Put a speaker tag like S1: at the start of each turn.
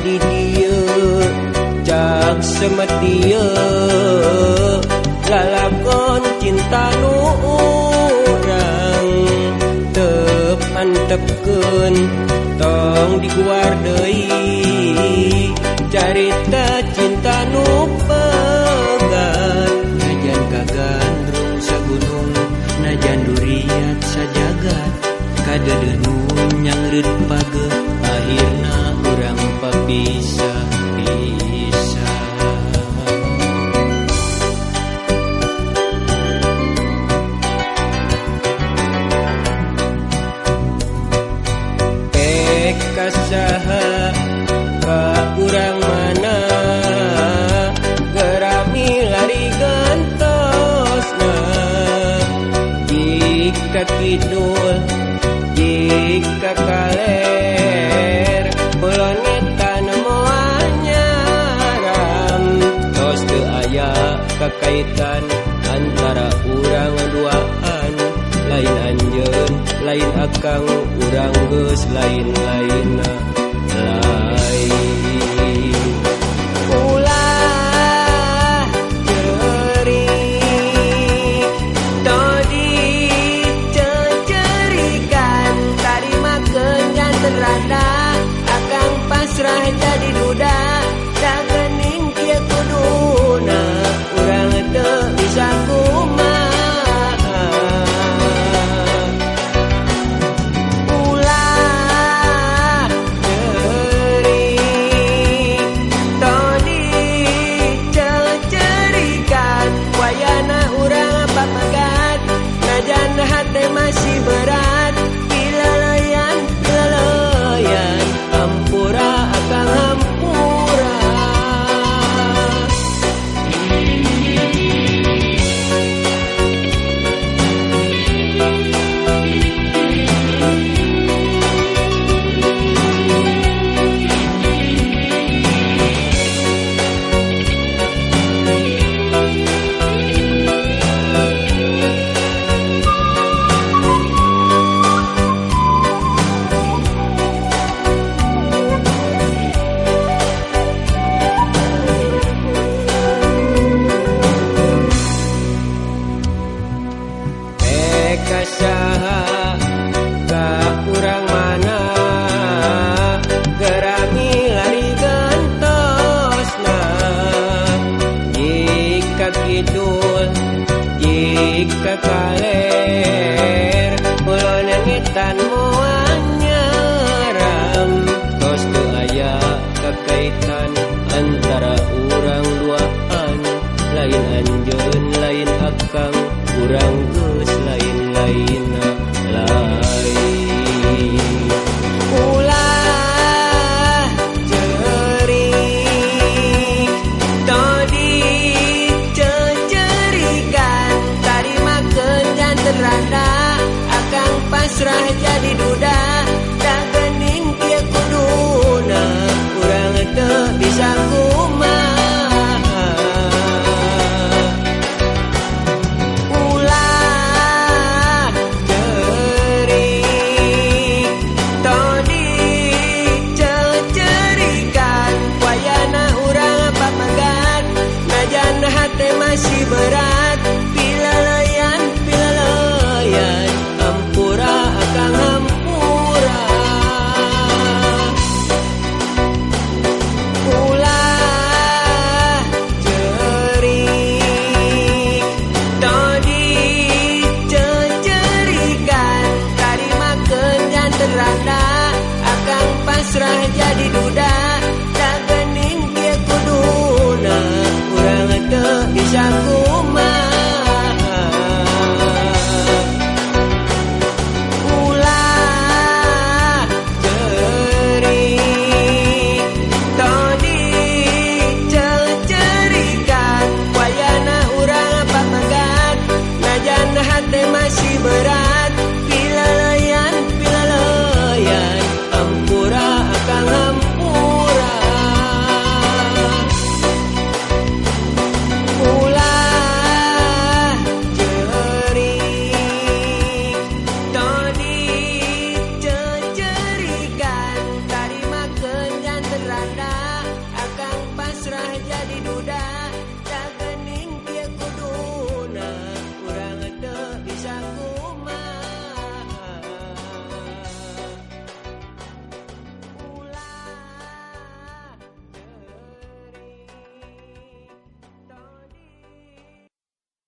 S1: di dia cak semeti lalakon cinta saha ka urang mana. Gerami lari gantosna jika kidul jika kaler belon ngetan moanya ram. Tos teu aya kakaitan antara urang duaan. Lain anjeun lain akang urang geus lain-lainna lain ulah cerik akang pasrah jadi lain anjun lain akang kurang gus lain-lain. hati masih berat